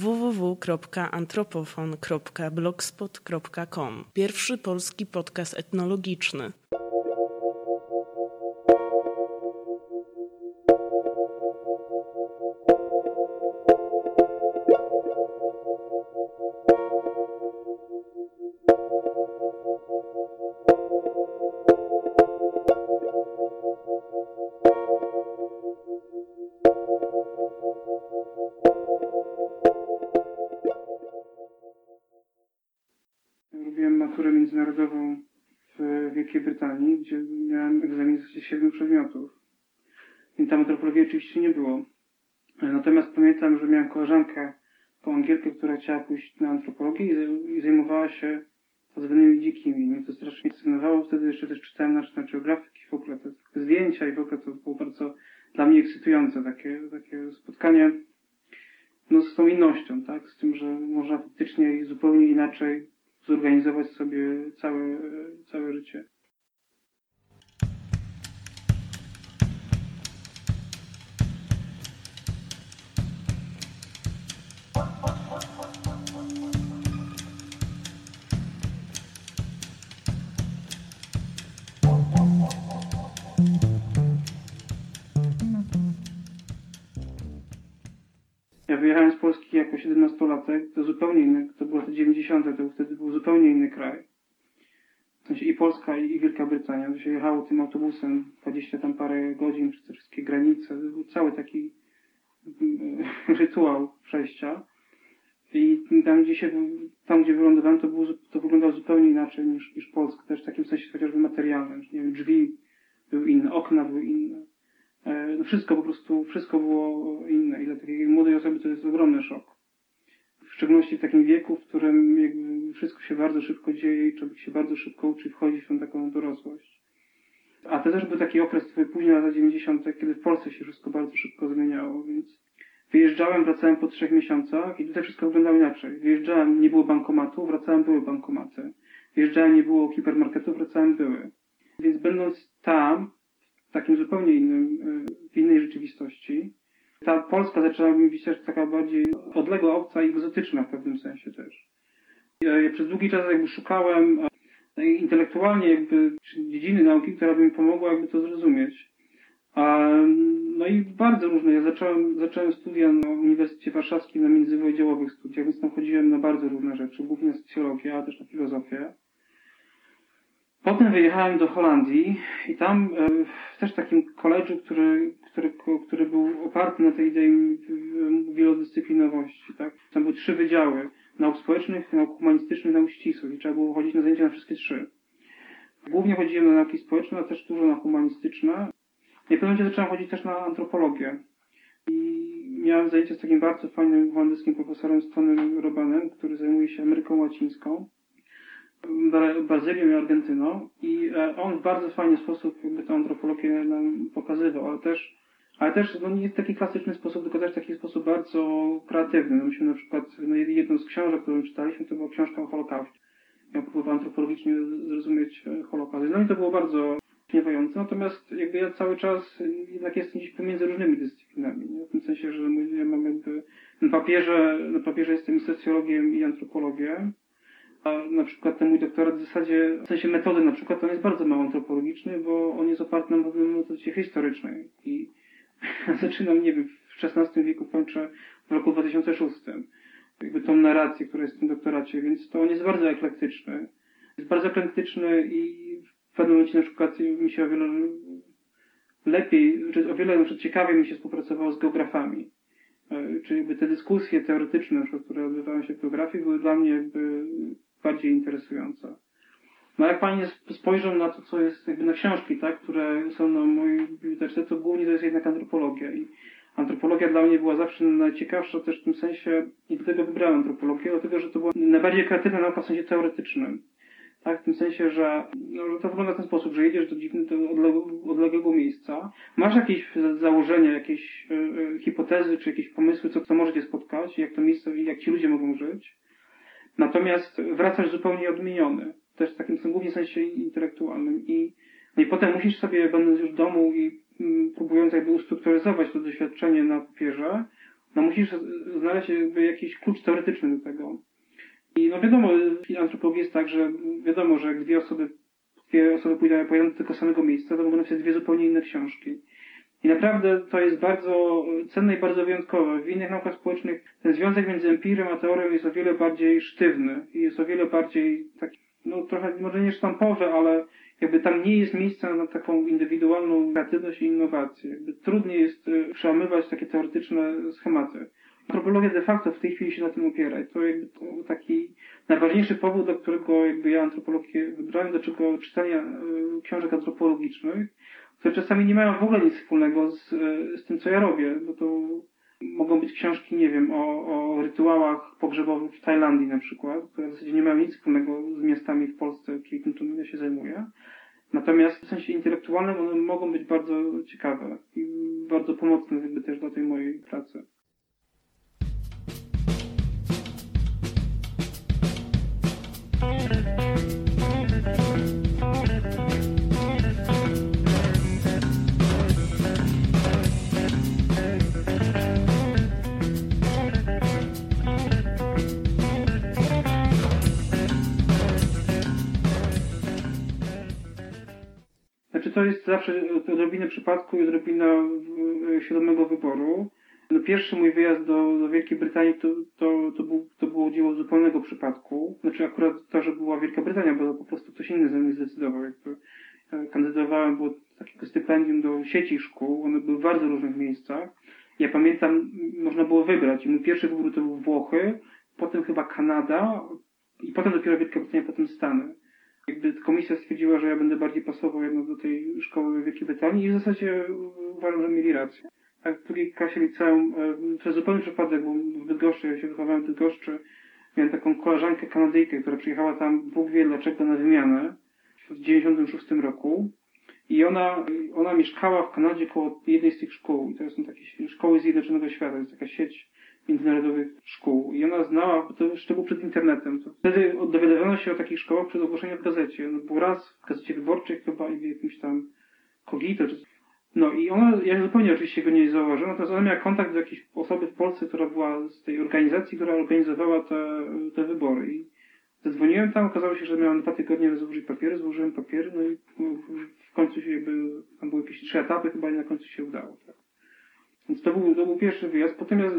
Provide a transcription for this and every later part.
www.antropofon.blogspot.com Pierwszy polski podcast etnologiczny. Gdzie miałem egzamin z siedmiu przedmiotów. I tam antropologii oczywiście nie było. Natomiast pamiętam, że miałem koleżankę, tą Angielkę, która chciała pójść na antropologię i zaj- i zajmowała się tak zwanymi dzikimi. Mnie to strasznie fascynowało. Wtedy jeszcze też czytałem National Geographic i w ogóle te zdjęcia i w ogóle to było bardzo dla mnie ekscytujące takie, takie spotkanie no, z tą innością, tak? Z tym, że można faktycznie zupełnie inaczej zorganizować sobie całe, całe życie. Wyjechałem z Polski jako 17-latek, to zupełnie inny, to było te 90. to wtedy był zupełnie inny kraj. W sensie i Polska, i Wielka Brytania. To się jechało tym autobusem 20 tam parę godzin przez te wszystkie granice. To był cały taki mm, rytuał przejścia. I tam gdzie się, tam gdzie wylądowałem, to, było, to wyglądało zupełnie inaczej niż, niż Polska. Też w takim sensie chociażby materialnym. Nie wiem, drzwi były inne, okna były inne. E, No wszystko po prostu, wszystko było inne i dla takiej młodej osoby to jest ogromny szok. W szczególności w takim wieku, w którym jakby wszystko się bardzo szybko dzieje i człowiek się bardzo szybko uczy wchodzić w tą taką dorosłość. A to też był taki okres, który później lata 90., kiedy w Polsce się wszystko bardzo szybko zmieniało, więc wyjeżdżałem, wracałem po trzech miesiącach i tutaj wszystko wyglądało inaczej. Wyjeżdżałem, nie było bankomatu, wracałem, były bankomaty. Wyjeżdżałem, nie było hipermarketu, wracałem, były. Więc będąc tam, w takim zupełnie innym, y, w innej rzeczywistości. Ta Polska zaczęła mi być też taka bardziej odległa, obca i egzotyczna w pewnym sensie też. Ja, przez długi czas jakby szukałem e, intelektualnie jakby dziedziny nauki, która by mi pomogła jakby to zrozumieć. A, no i bardzo różne. Ja zacząłem, zacząłem studia na Uniwersytecie Warszawskim na międzywydziałowych studiach, więc tam chodziłem na bardzo różne rzeczy, głównie na socjologię, a też na filozofię. Potem wyjechałem do Holandii i tam e, w też takim koledżu, który, który, który był oparty na tej idei wielodyscyplinowości, tak? Tam były trzy wydziały. Nauk społecznych, nauk humanistycznych, nauk ścisłych i trzeba było chodzić na zajęcia na wszystkie trzy. Głównie chodziłem na nauki społeczne, a też dużo na humanistyczne. W pewnym momencie zacząłem chodzić też na antropologię. I miałem zajęcie z takim bardzo fajnym holenderskim profesorem Stonem Robanem, który zajmuje się Ameryką Łacińską. Bra- Brazylią i Argentyną i e, on w bardzo fajny sposób jakby tę antropologię nam pokazywał, ale też, ale też no nie w taki klasyczny sposób, tylko też taki sposób bardzo kreatywny. No myśmy na przykład, no jedną z książek, którą czytaliśmy, to była książka o Holokauście. Ja próbowałem antropologicznie zrozumieć e, Holokaust. No i to było bardzo śniewające, natomiast jakby ja cały czas jednak jestem gdzieś pomiędzy różnymi dyscyplinami, nie? w tym sensie, że ja mam jakby na papierze, na papierze jestem i socjologiem i antropologiem, a na przykład ten mój doktorat w zasadzie, w sensie metody na przykład, on jest bardzo mało antropologiczny, bo on jest oparty na metodzie historycznej. I zaczynam, nie wiem, w XVI wieku, kończę w roku 2006. Jakby tą narrację, która jest w tym doktoracie, więc to on jest bardzo eklektyczny. Jest bardzo eklektyczny i w pewnym momencie na przykład mi się o wiele lepiej, czy o wiele na przykład ciekawiej mi się współpracowało z geografami. E, Czyli jakby te dyskusje teoretyczne, na przykład, które odbywały się w geografii, były dla mnie jakby bardziej interesujące. No jak Pani sp- spojrzą na to, co jest jakby na książki, tak, które są na mojej bibliotece, to głównie to jest jednak antropologia. I antropologia dla mnie była zawsze najciekawsza też w tym sensie, i dlatego wybrałem antropologię, dlatego że to była najbardziej kreatywna nauka w sensie teoretycznym. Tak, w tym sensie, że, no, że to wygląda w ten sposób, że jedziesz do dziwnego, odległego, odległego miejsca, masz jakieś za- założenia, jakieś e, e, hipotezy, czy jakieś pomysły, co, co może cię spotkać, jak to miejsce, jak ci ludzie mogą żyć. Natomiast wracasz zupełnie odmieniony. Też w takim głównie sensie intelektualnym. I, no i potem musisz sobie, będąc już w domu i mm, próbując jakby ustrukturyzować to doświadczenie na papierze, no musisz znaleźć jakby jakiś klucz teoretyczny do tego. I no wiadomo, w antropologii jest tak, że wiadomo, że jak dwie osoby, dwie osoby pójdą, do tego samego miejsca, to mogą napisać dwie zupełnie inne książki. I naprawdę to jest bardzo cenne i bardzo wyjątkowe. W innych naukach społecznych ten związek między empirem a teorią jest o wiele bardziej sztywny i jest o wiele bardziej taki, no trochę może nie sztampowy, ale jakby tam nie jest miejsca na taką indywidualną kreatywność i innowację. Jakby trudniej jest y, przełamywać takie teoretyczne schematy. Antropologia de facto w tej chwili się na tym opiera. To jakby to taki najważniejszy powód, dla którego jakby ja antropologię wybrałem, do czego czytania y, książek antropologicznych, które czasami nie mają w ogóle nic wspólnego z, y, z tym, co ja robię, bo to mogą być książki, nie wiem, o, o rytuałach pogrzebowych w Tajlandii na przykład, które w zasadzie nie mają nic wspólnego z miastami w Polsce, czyli tym, czym ja się zajmuję. Natomiast w sensie intelektualnym one mogą być bardzo ciekawe i bardzo pomocne jakby też dla tej mojej pracy. Znaczy to jest zawsze odrobinę przypadku i odrobina e, świadomego wyboru. No pierwszy mój wyjazd do, do Wielkiej Brytanii to, to, to, był, to było dzieło zupełnego przypadku. Znaczy akurat to, że była Wielka Brytania, bo po prostu ktoś inny za mnie zdecydował. Jakby e, kandydowałem, było takiego stypendium do sieci szkół, one były w bardzo różnych miejscach. Ja pamiętam, można było wybrać i mój pierwszy wybór to był Włochy, potem chyba Kanada i potem dopiero Wielka Brytania, potem Stany jakby komisja stwierdziła, że ja będę bardziej pasował jednak do tej szkoły Wielkiej Brytanii i w zasadzie uważam, że mieli rację. Tak, w drugiej klasie liceum, e, przez zupełny przypadek, bo w Bydgoszczy, ja się wychowałem w Bydgoszczy, miałem taką koleżankę Kanadyjkę, która przyjechała tam, Bóg wie dlaczego, na wymianę w 96 roku. I ona, ona mieszkała w Kanadzie koło jednej z tych szkół. I to są takie szkoły Zjednoczonego Świata. Jest taka sieć międzynarodowych szkół. I ona znała, bo to jeszcze było przed internetem. To wtedy dowiadywano się o takich szkołach przez ogłoszenie w gazecie. No, był raz w gazecie wyborczej chyba i w jakimś tam Kogito. Czy... No i ona, ja zupełnie oczywiście go nie zauważyłem, natomiast ona miała kontakt do jakiejś osoby w Polsce, która była z tej organizacji, która organizowała te, te wybory. I zadzwoniłem tam, okazało się, że miałem dwa tygodnie złożyć papiery, złożyłem papiery, no i w końcu się jakby, tam były jakieś trzy etapy chyba i na końcu się udało. Tak. Więc to był, to był pierwszy wyjazd. Potem ja,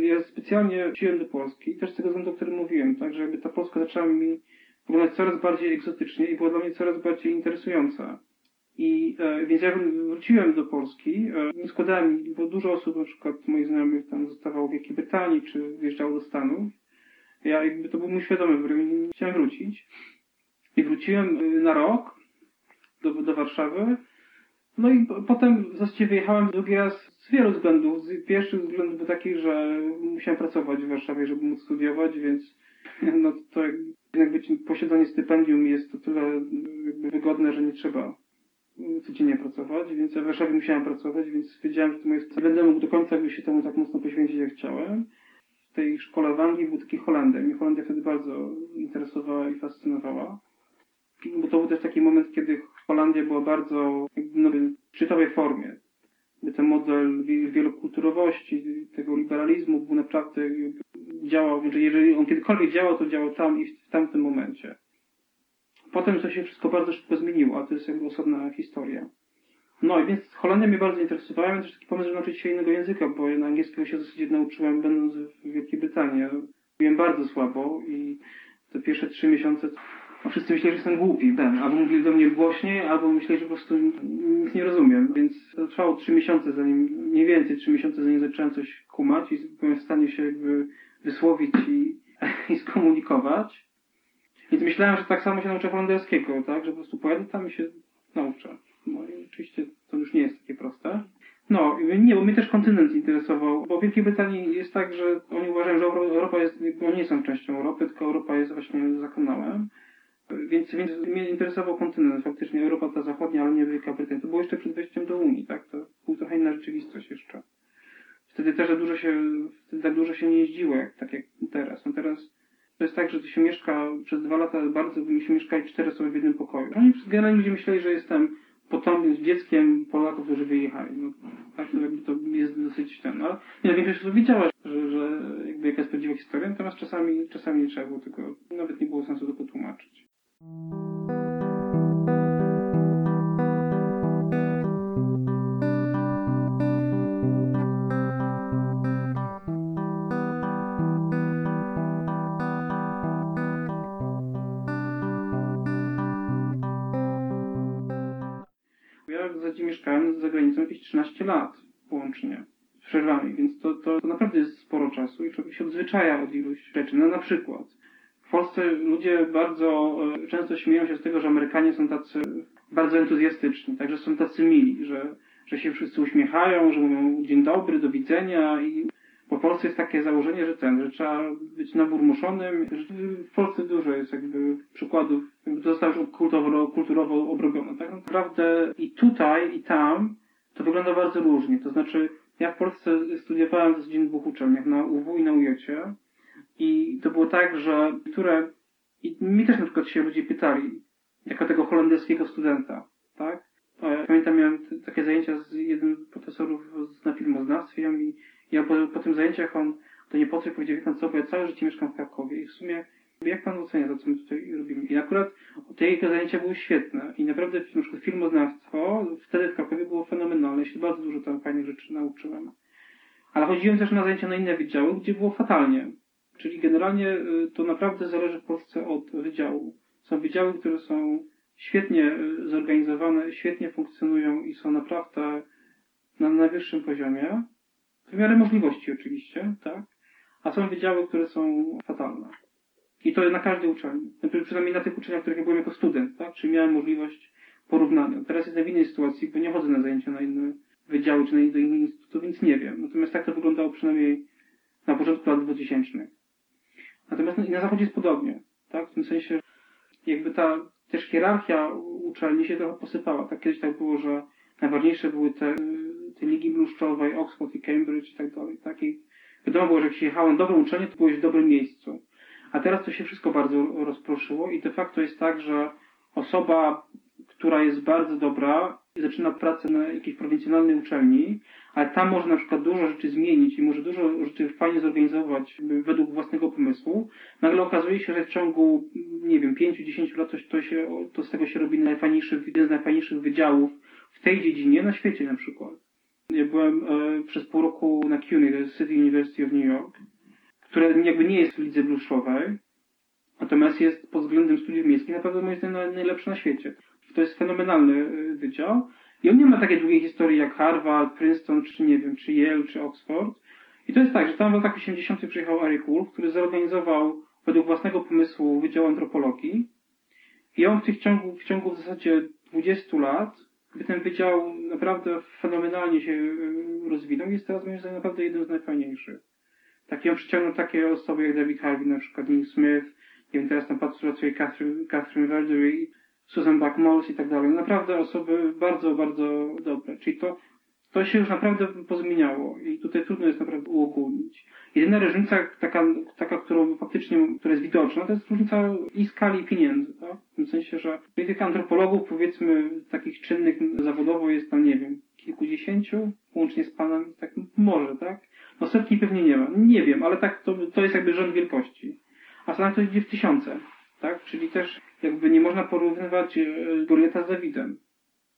ja specjalnie wróciłem do Polski, też z tego względu, o którym mówiłem, tak, że jakby ta Polska zaczęła mi wyglądać coraz bardziej egzotycznie i była dla mnie coraz bardziej interesująca. I e, więc ja wróciłem do Polski, e, składałem, bo dużo osób, na przykład moich znajomych tam zostawało w Wielkiej Brytanii, czy wjeżdżało do Stanów. Ja jakby to był mój świadomy wybór, chciałem wrócić. I wróciłem e, na rok do, do Warszawy. No i potem w zasadzie wyjechałem drugi raz z wielu względów. Pierwszy względ był taki, że musiałem pracować w Warszawie, żeby móc studiować, więc no to jednak być posiadanie stypendium jest to tyle wygodne, że nie trzeba codziennie pracować, więc w Warszawie musiałem pracować, więc wiedziałem, że to moje będę mógł do końca jakby się temu tak mocno poświęcić, jak chciałem. W tej szkole w Anglii był taki Holender. Mnie Holandia wtedy bardzo interesowała i fascynowała. Bo to był też taki moment, kiedy Holandia była bardzo no, w szczytowej formie ten model wielokulturowości, tego liberalizmu był naprawdę działał, że jeżeli on kiedykolwiek działał, to działał tam i w tamtym momencie. Potem to się wszystko bardzo szybko zmieniło, a to jest jakby osobna historia. No i więc Holandia mnie bardzo interesowała, miałem też taki pomysł, żeby nauczyć się innego języka, bo na angielskiego się zasadzie nauczyłem będąc w Wielkiej Brytanii. Mówiłem bardzo słabo i te pierwsze trzy miesiące a wszyscy myśleli, że jestem głupi, ben. Albo mówili do mnie głośniej, albo myśleli, że po prostu nic nie rozumiem. Więc to trwało trzy miesiące, zanim, mniej więcej trzy miesiące, zanim zacząłem coś kumać i byłem w stanie się jakby wysłowić i, i skomunikować. Więc myślałem, że tak samo się nauczę holenderskiego, tak? Że po prostu pojadę tam i się nauczę. No i oczywiście to już nie jest takie proste. No, nie, bo mnie też kontynent interesował, bo w Wielkiej Brytanii jest tak, że oni uważają, że Europa jest, oni nie są częścią Europy, tylko Europa jest właśnie zakonałem. Więc, więc mnie interesował kontynent, faktycznie Europa ta zachodnia, ale nie Wielka Brytania. To było jeszcze przed wejściem do Unii, tak? To była trochę inna rzeczywistość jeszcze. Wtedy też dużo się, wtedy tak dużo się nie jeździło, jak, tak jak teraz. No teraz to jest tak, że to się mieszka przez dwa lata bardzo, mi się mieszkali cztery osoby w jednym pokoju. Oni generalnie ludzie myśleli, że jestem potomnym dzieckiem Polaków, którzy wyjechali. No, Tak, to jakby to jest dosyć ten, ale nie, większość osób wiedziała, że, że jakby jaka jest prawdziwa historia, natomiast czasami, czasami nie trzeba było tego, nawet nie było sensu tego tłumaczyć. Ja w zasadzie mieszkałem za granicą jakieś 13 lat łącznie z przerwami, więc to, to, to naprawdę jest sporo czasu i człowiek się odzwyczaja od iluś rzeczy. No na przykład w Polsce ludzie bardzo e, często śmieją się z tego, że Amerykanie są tacy bardzo entuzjastyczni, także są tacy mili, że, że się wszyscy uśmiechają, że mówią dzień dobry, do widzenia i po Polsce jest takie założenie, że ten, że trzeba być naburmuszonym. W Polsce dużo jest jakby przykładów, jakby to zostało już kulturowo, kulturowo obrobione. Tak naprawdę i tutaj, i tam to wygląda bardzo różnie. To znaczy, ja w Polsce studiowałem zasadzie na dwóch uczelniach, na UW i na UJecie. I to było tak, że które, i mi też na przykład się ludzie pytali, jako tego holenderskiego studenta, tak? E, Pamiętam, miałem takie zajęcia z jednym z profesorów na filmoznawstwie i ja po, po tym zajęciach on do nie po co powiedział, wie pan co, bo ja całe życie mieszkam w Krakowie i w sumie jak pan ocenia to, co my tutaj robimy? I akurat te jego zajęcia były świetne i naprawdę na przykład filmoznawstwo wtedy w Krakowie było fenomenalne, się bardzo dużo tam fajnych rzeczy nauczyłem. Ale chodziłem też na zajęcia na inne wydziały, gdzie było fatalnie. Czyli generalnie y, to naprawdę zależy w Polsce od wydziału. Są wydziały, które są świetnie y, zorganizowane, świetnie funkcjonują i są naprawdę na najwyższym poziomie. W miarę możliwości oczywiście, tak? A są wydziały, które są fatalne. I to na każdej uczelni. Znaczy, Przynajmniej na tych uczelniach, których ja byłem jako student, tak? Czyli miałem możliwość porównania. Teraz jestem w innej sytuacji, bo nie chodzę na zajęcia na inne wydziały czy na do innych instytutów, więc nie wiem. Natomiast tak to wyglądało przynajmniej na początku lat 2000. Natomiast na- na zachodzie jest podobnie, tak? W tym sensie, jakby ta też hierarchia uczelni się trochę posypała. Tak kiedyś tak było, że najważniejsze były te, te ligi bluszczowe, Oxford i Cambridge i tak dalej. Tak? I wiadomo było, że jak się jechało na dobrą uczelnię, to byłeś w dobrym miejscu. A teraz to się wszystko bardzo rozproszyło i de facto jest tak, że osoba, która jest bardzo dobra zaczyna pracę na jakiejś prowincjonalnej uczelni, ale tam może na przykład dużo rzeczy zmienić i może dużo rzeczy fajnie zorganizować według własnego pomysłu, nagle okazuje się, że w ciągu, nie wiem, 5-10 lat to, to, się, to z tego się robi najfajniejszy, jeden z najfajniejszych wydziałów w tej dziedzinie na świecie na przykład. Ja byłem e, przez pół roku na CUNY, to jest City University of New York, które jakby nie jest w lidze bluszczowej, natomiast jest pod względem studiów miejskich naprawdę moim zdaniem naj- najlepszy na świecie. To jest fenomenalny y, wydział i on nie ma takiej długiej historii jak Harvard, Princeton, czy nie wiem, czy Yale, czy Oxford. I to jest tak, że tam w latach 80. przyjechał Eric Wolf, który zorganizował według własnego pomysłu Wydział Antropologii i on w tych ciągu, w ciągu w zasadzie 20 lat gdy ten wydział naprawdę fenomenalnie się y, rozwinął jest teraz moim zdaniem naprawdę jednym z najfajniejszych. Taki on przyciągnął takie osoby jak David Harvey, na przykład Neil Smith, nie wiem, teraz tam pracuje Catherine, Catherine Verdery, Susan Buck-Moss i tak dalej. Naprawdę osoby bardzo, bardzo dobre. Czyli to, to się już naprawdę pozmieniało i tutaj trudno jest naprawdę uogólnić. Jedyna różnica taka, taka którą faktycznie, która jest widoczna, to jest różnica i skali i pieniędzy, tak? W tym sensie, że tych antropologów, powiedzmy, takich czynnych zawodowo jest tam, nie wiem, kilkudziesięciu, łącznie z panem, tak, może, tak? No setki pewnie nie ma. Nie wiem, ale tak, to, to jest jakby rząd wielkości. A Stanach to idzie w tysiące, tak? Czyli też jakby nie można porównywać e, Goliata z Dawidem,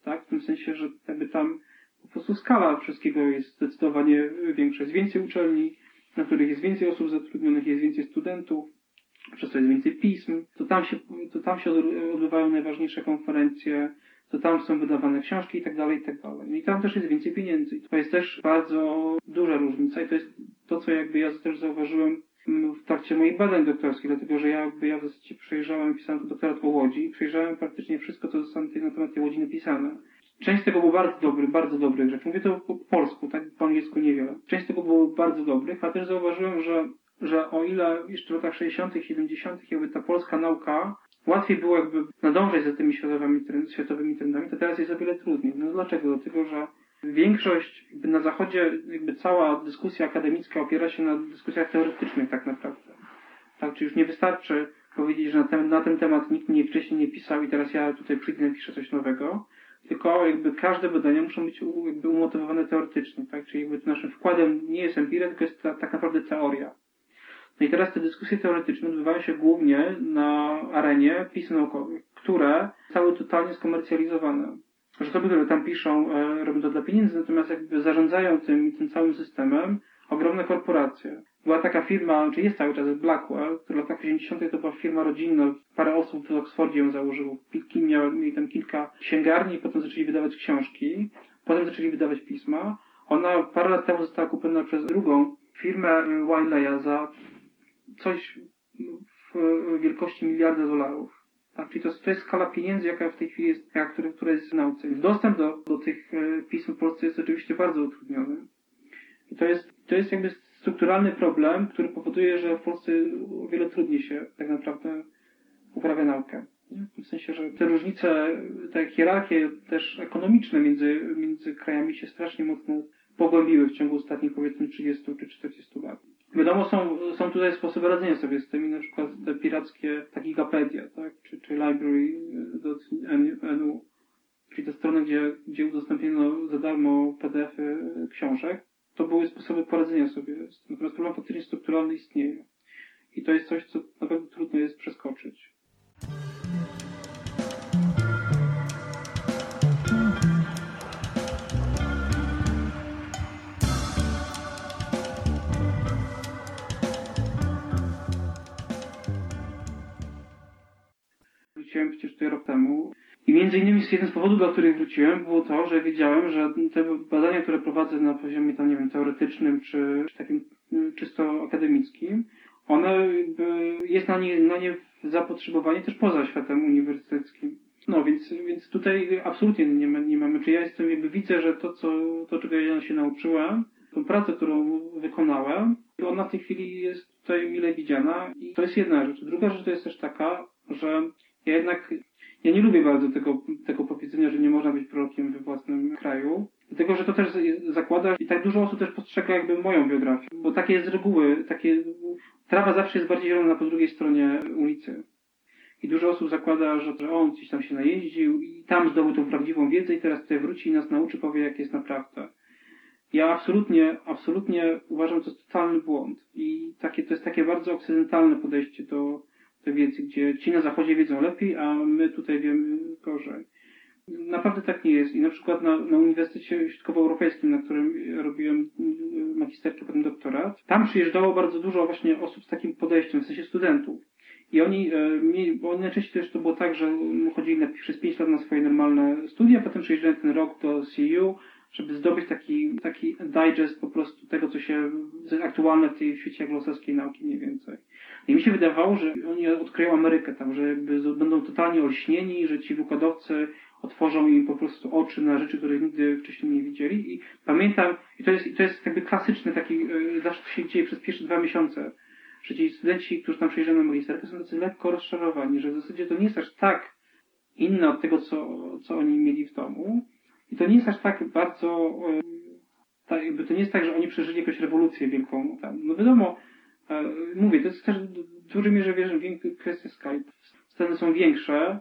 tak? W tym sensie, że jakby tam po prostu skala wszystkiego jest zdecydowanie większa. Jest więcej uczelni, na których jest więcej osób zatrudnionych, jest więcej studentów, przez to jest więcej pism, to tam się, to tam się odbywają najważniejsze konferencje, to tam są wydawane książki i tak dalej, i tak dalej. No I tam też jest więcej pieniędzy. To jest też bardzo duża różnica i to jest to, co jakby ja też zauważyłem w trakcie moich badań doktorskich, dlatego że ja ja w zasadzie przejrzałem, pisałem doktorat o Łodzi i przejrzałem praktycznie wszystko, co zostało na temat tej Łodzi napisane. Część tego było bardzo dobrych, bardzo dobrych rzeczy. Mówię to po polsku, tak po angielsku niewiele. Część tego było bardzo dobrych, a też zauważyłem, że, że o ile jeszcze w latach 60., 70., jakby ta polska nauka łatwiej było jakby nadążać za tymi światowymi, światowymi trendami, to teraz jest o wiele trudniej. No dlaczego? Dlatego, że większość, jakby na zachodzie, jakby cała dyskusja akademicka opiera się na dyskusjach teoretycznych tak naprawdę. Tak, czy już nie wystarczy powiedzieć, że na ten, na ten temat nikt nie wcześniej nie pisał i teraz ja tutaj przyjdę i napiszę coś nowego. tylko jakby każde badania muszą być jakby umotywowane teoretycznie, tak? Czyli jakby naszym wkładem nie jest empiria, tylko jest ta, tak naprawdę teoria. No i teraz te dyskusje teoretyczne odbywają się głównie na arenie pism naukowych, które zostały totalnie skomercjalizowane. Że osoby, które tam piszą, e, robią to dla pieniędzy, natomiast jakby zarządzają tym, tym całym systemem ogromne korporacje. Była taka firma, czy jest cały czas Blackwell, która w latach 80. to była firma rodzinna, parę osób w Oksfordzie ją założyło. Miały, mieli tam kilka księgarni, potem zaczęli wydawać książki, potem zaczęli wydawać pisma. Ona parę lat temu została kupiona przez drugą firmę Wiley'a za coś w wielkości miliarda dolarów. Tak, czyli to, to jest skala pieniędzy, jaka w tej chwili jest, która, która jest w nauce. Dostęp do, do tych e, pism w Polsce jest oczywiście bardzo utrudniony. I to jest, to jest jakby strukturalny problem, który powoduje, że w Polsce o wiele trudniej się tak naprawdę uprawia naukę. W sensie, że te różnice, te hierarchie też ekonomiczne między, między krajami się strasznie mocno pogłębiły w ciągu ostatnich powiedzmy 30 czy 40 lat. Wiadomo, są, są tutaj sposoby radzenia sobie z tymi, na przykład te pirackie, ta Gigapedia, tak? czy, czy library.nu, czyli te strony, gdzie, gdzie udostępniono za darmo PDF-y książek. To były sposoby poradzenia sobie z tym. Natomiast problem faktycznie strukturalny istnieje. I to jest coś, co na pewno trudno jest przeskoczyć. Wróciłem przecież tutaj rok temu. I między innymi jeden z powodów, dla których wróciłem, było to, że wiedziałem, że te badania, które prowadzę na poziomie tam, nie wiem, teoretycznym, czy, czy takim y, czysto akademickim, one jest na nie, na nie zapotrzebowanie też poza światem uniwersyteckim. No, więc, więc tutaj absolutnie nie, ma, nie mamy, czy ja jestem, jakby widzę, że to, co, to czego ja się nauczyłem, tą pracę, którą wykonałem, ona w tej chwili jest tutaj mile widziana i to jest jedna rzecz. Druga rzecz to jest też taka, że ja jednak, ja nie lubię bardzo tego, tego powiedzenia, że nie można być prorokiem we własnym kraju. Dlatego, że to też zakłada, i tak dużo osób też postrzega jakby moją biografię. Bo takie jest z reguły, takie, trawa zawsze jest bardziej zielona po drugiej stronie ulicy. I dużo osób zakłada, że on gdzieś tam się najeździł i tam zdobył tą prawdziwą wiedzę i teraz tutaj wróci i nas nauczy, powie jak jest naprawdę. Ja absolutnie, absolutnie uważam, że to jest totalny błąd. I takie, to jest takie bardzo okcydentalne podejście do, wiedzy, gdzie ci na zachodzie wiedzą lepiej, a my tutaj wiemy gorzej. Naprawdę tak nie jest. I na przykład na, na Uniwersytecie Środkowoeuropejskim, na którym robiłem magisterkę, potem doktorat, tam przyjeżdżało bardzo dużo właśnie osób z takim podejściem, w sensie studentów. I oni, e, bo najczęściej też to było tak, że chodzili na, przez 5 lat na swoje normalne studia, potem przyjeżdżali ten rok do CU, żeby zdobyć taki, taki digest po prostu tego, co się, co jest aktualne w tej świecie anglosasskiej nauki mniej więcej. I mi się wydawało, że oni odkryją Amerykę tam, że będą totalnie olśnieni, że ci wykładowcy otworzą im po prostu oczy na rzeczy, których nigdy wcześniej nie widzieli. I pamiętam, i to jest, i to jest jakby klasyczny taki, yy, zawsze to się dzieje przez pierwsze dwa miesiące, że ci studenci, którzy tam przyjeżdżają na magisterkę, są tacy lekko rozczarowani, że w zasadzie to nie jest aż tak inne od tego, co, co oni mieli w domu. I to nie jest aż tak bardzo, yy, tak, to nie jest tak, że oni przeżyli jakąś rewolucję wielką tam. No wiadomo, mówię, to jest też w dużej mierze wierzę, kwestia Skype. Sceny są większe,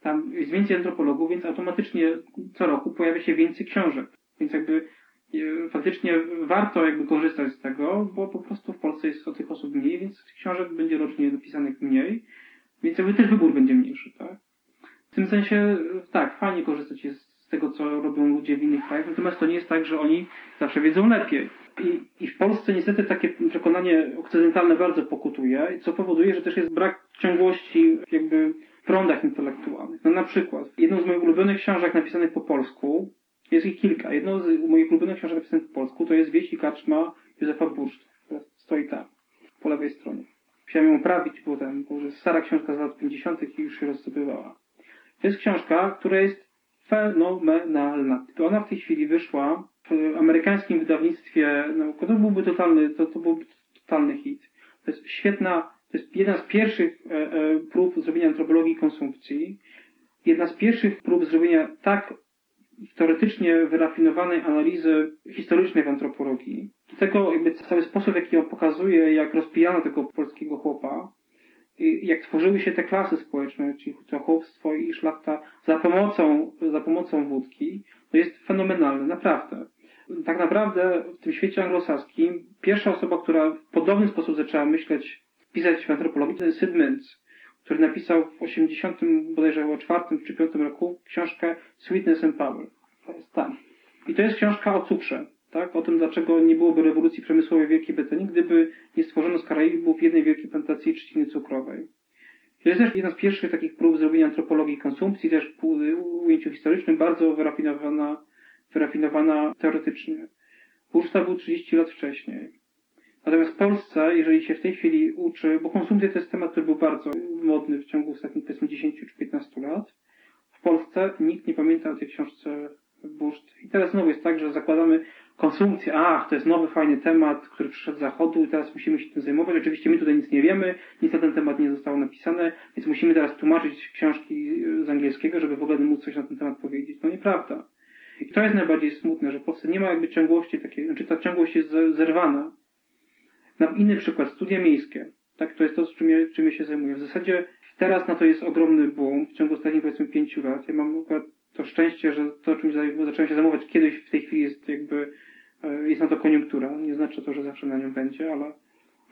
tam jest więcej antropologów, więc automatycznie co roku pojawia się więcej książek. Więc jakby e, faktycznie warto jakby korzystać z tego, bo po prostu w Polsce jest o tych osób mniej, więc książek będzie rocznie napisanych mniej, więc jakby też wybór będzie mniejszy, tak? W tym sensie, tak, fajnie korzystać jest tego, co robią ludzie w innych krajach, natomiast to nie jest tak, że oni zawsze wiedzą lepiej. I, I w Polsce niestety takie przekonanie okcydentalne bardzo pokutuje, co powoduje, że też jest brak ciągłości jakby w prądach intelektualnych. No na przykład, jedną z moich ulubionych książek napisanych po polsku, jest ich kilka, jedną z moich ulubionych książek napisanych po polsku to jest Wieś i Kaczma Józefa Bursztów, która stoi tam, po lewej stronie. Chciałem ją prawić, bo ten, bo jest stara książka z lat 50. i już się rozsypywała. To jest książka, która jest fenomenalna. Ona w tej chwili wyszła w amerykańskim wydawnictwie, no, to byłby totalny, to, to byłby totalny hit. To jest świetna, to jest jedna z pierwszych e, e, prób zrobienia antropologii konsumpcji, jedna z pierwszych prób zrobienia tak teoretycznie wyrafinowanej analizy historycznej w antropologii. Do tego jakby cały sposób, jaki on pokazuje, jak rozpijano tego polskiego chłopa, jak tworzyły się te klasy społeczne, czyli hucochowstwo i szlachta za pomocą, za pomocą wódki, to jest fenomenalne, naprawdę. Tak naprawdę w tym świecie anglosaskim pierwsza osoba, która w podobny sposób zaczęła myśleć, pisać w antropologii, to jest Sid Mintz, który napisał w 80, bodajże o czwartym czy piątym roku książkę Sweetness and Power. To jest tam. I to jest książka o cukrze, tak? O tym, dlaczego nie byłoby rewolucji przemysłowej w Wielkiej Brytanii, gdyby nie stworzono z Karaibów jednej wielkiej plantacji trzciny cukrowej. To jest też jedna z pierwszych takich prób zrobienia antropologii konsumpcji, też w ujęciu historycznym, bardzo wyrafinowana, wyrafinowana teoretycznie. Burszta był 30 lat wcześniej. Natomiast w Polsce, jeżeli się w tej chwili uczy, bo konsumpcja to jest temat, który był bardzo modny w ciągu ostatnich powiedzmy 10 czy 15 lat, w Polsce nikt nie pamięta o tej książce I teraz znowu jest tak, że zakładamy konsumpcję, ach, to jest nowy, fajny temat, który przyszedł z zachodu i teraz musimy się tym zajmować. Oczywiście my tutaj nic nie wiemy, nic na ten temat nie zostało napisane, więc musimy teraz tłumaczyć książki z angielskiego, żeby w ogóle móc coś na ten temat powiedzieć. No nieprawda. I to jest najbardziej smutne, że w Polsce nie ma jakby ciągłości takiej, znaczy ta ciągłość jest zerwana. Na inny przykład, studia miejskie. Tak, to jest to, czym ja, czym ja się zajmuję. W zasadzie teraz na to jest ogromny boom w ciągu ostatnich powiedzmy pięciu lat. Ja mam akurat to szczęście, że to, czym zacząłem się zajmować kiedyś, w tej chwili jest jakby, e, jest na to koniunktura. Nie znaczy to, że zawsze na nią będzie, ale,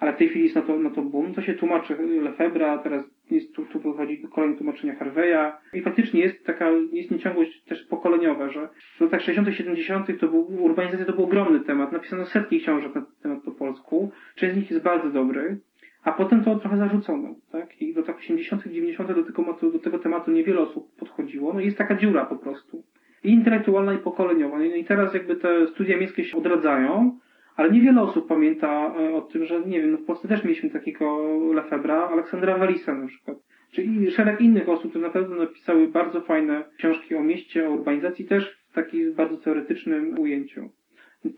ale w tej chwili jest na to, na to boom. To się tłumaczy Lefebvre, teraz jest, tu, tu wychodzi kolejne tłumaczenia Harveya. I faktycznie jest taka, jest nieciągłość też pokoleniowa, że w latach 60 70 to był, urbanizacja to był ogromny temat. Napisano setki książek na temat po polsku. Część z nich jest bardzo dobry. A potem to trochę zarzucono, tak? I w latach 80., 90. do tego, do tego tematu niewiele osób podchodziło. No jest taka dziura po prostu. I intelektualna, i pokoleniowa. No i teraz jakby te studia miejskie się odradzają, ale niewiele osób pamięta e, o tym, że nie wiem, no w Polsce też mieliśmy takiego Lefebra, Aleksandra Walisa na przykład. Czyli szereg innych osób, które na pewno napisały bardzo fajne książki o mieście, o urbanizacji, też w takim bardzo teoretycznym ujęciu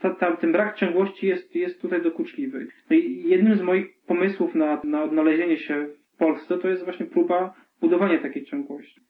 ta, ta, ten brak ciągłości jest, jest tutaj dokuczliwy. No i jednym z moich pomysłów na, na odnalezienie się w Polsce to jest właśnie próba budowania takiej ciągłości.